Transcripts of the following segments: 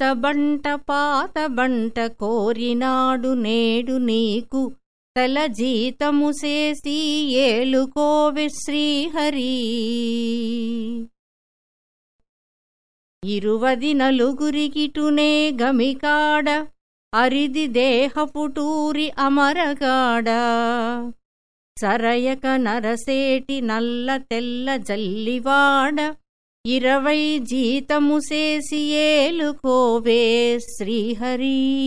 కొత్త బంట పాత బంట కోరినాడు నేడు నీకు. తల జీతము చేసి ఏలుకోవి శ్రీహరి. ఇరువది నలుగురికిటునే గమికాడ అరిది దేహపుటూరి అమరగాడ. సరయక నరసేటి నల్ల తెల్ల జల్లివాడ ఇరవై జీతము చేసి ఏలుకోవే శ్రీహరి.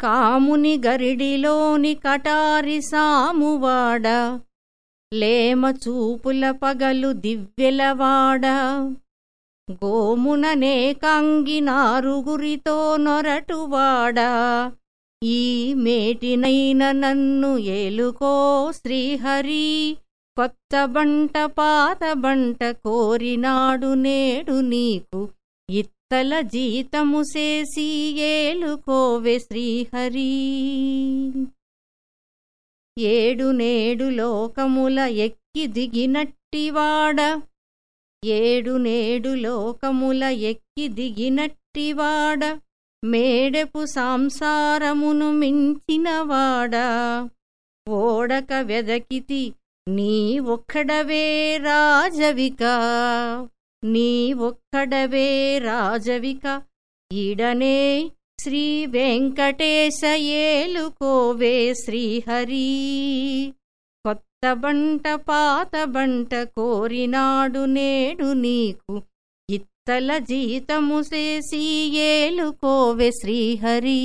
కాముని గరిడిలోని కటారి సామువాడ లేమ చూపుల పగలు దివ్యెలవాడ గోముననే కంగినారుగురితో నొరటువాడ ఈ మేటినైన నన్ను ఏలుకో శ్రీహరి. కొత్త బంట పాత బంట కోరినాడు నేడు నీకు. ఇత్తల జీతము చేసి ఏలుకోవె శ్రీహరి. ఏడు నేడు లోకముల ఎక్కి దిగినట్టివాడ. ఏడు నేడు లోకముల ఎక్కి దిగినట్టివాడ. మేడపు సంసారమును మించినవాడా. ఓడక వెదకితి నీ ఒక్కడవే రాజవిక నీ ఒక్కడవే రాజవిక. ఈడనే శ్రీ వెంకటేశ ఏలుకోవే శ్రీహరి. కొత్త బంట పాత బంట కోరినాడు నేడు నీకు. ఇత్తల జీతము చేసి ఏలుకోవె శ్రీహరి.